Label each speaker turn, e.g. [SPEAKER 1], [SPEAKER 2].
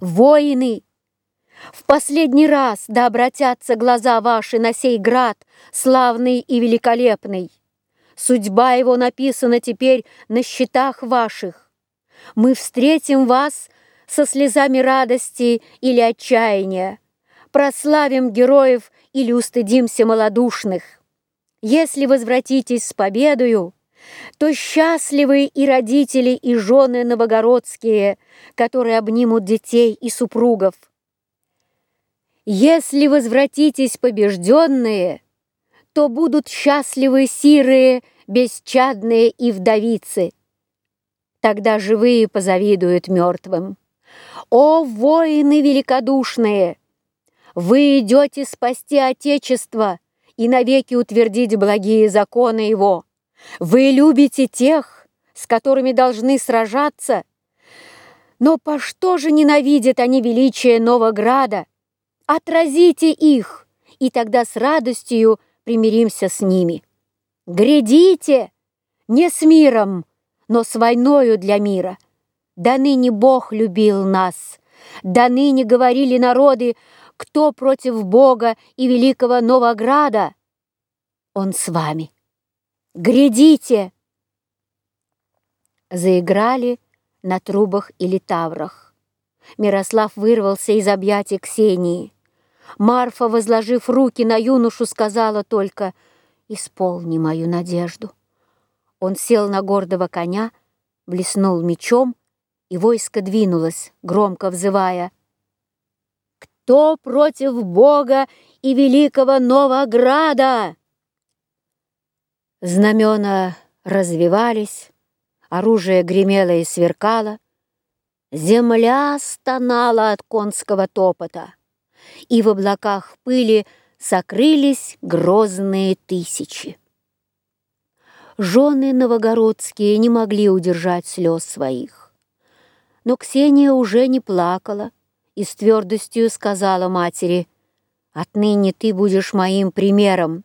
[SPEAKER 1] воины, в последний раз да обратятся глаза ваши на сей град, славный и великолепный. Судьба его написана теперь на счетах ваших. Мы встретим вас со слезами радости или отчаяния, прославим героев или устыдимся малодушных. Если возвратитесь с победою, то счастливы и родители, и жены новогородские, которые обнимут детей и супругов. Если возвратитесь побежденные, то будут счастливы сирые, бесчадные и вдовицы. Тогда живые позавидуют мертвым. О, воины великодушные! Вы идете спасти Отечество и навеки утвердить благие законы его. Вы любите тех, с которыми должны сражаться. Но по что же ненавидят они величие Новограда? Отразите их, и тогда с радостью примиримся с ними. Грядите, не с миром, но с войною для мира. Да ныне Бог любил нас, да ныне говорили народы, кто против Бога и великого Новограда. Он с вами. Грядите! Заиграли на трубах или таврах. Мирослав вырвался из объятий Ксении. Марфа, возложив руки на юношу, сказала только «Исполни мою надежду». Он сел на гордого коня, блеснул мечом, и войско двинулось, громко взывая «Кто против Бога и великого Новограда?» Знамена развивались, оружие гремело и сверкало, земля стонала от конского топота, и в облаках пыли сокрылись грозные тысячи. Жены новогородские не могли удержать слез своих. Но Ксения уже не плакала и с твердостью сказала матери, «Отныне ты будешь моим примером».